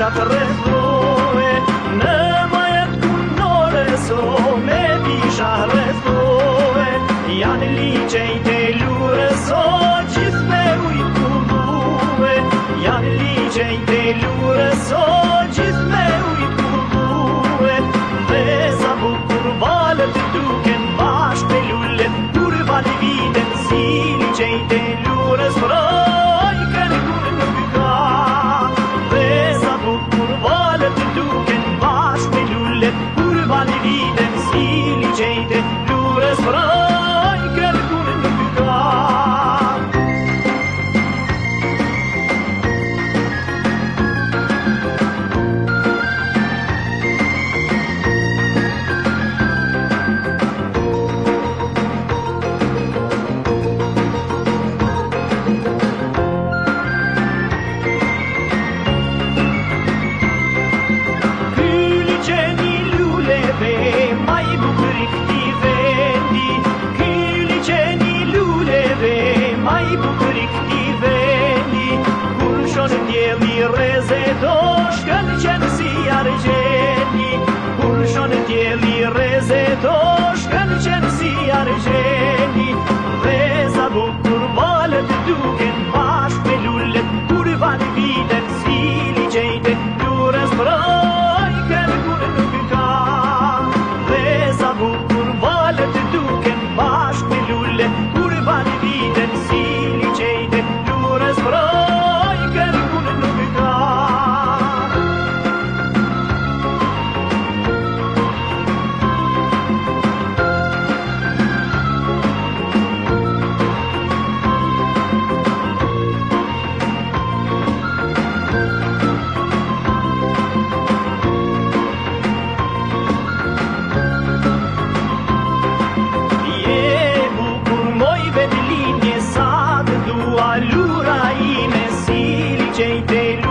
shafre floe Në majet kun nore so me pishare floe Janë liqej licei lure so qith me ujtë kullue Janë liqej të lure so qith me ujtë kullue Dhe sa bu kur valët duken bashkë me lullet Kur vali viten si liqej të esperança. people could ignore. I'm a silly i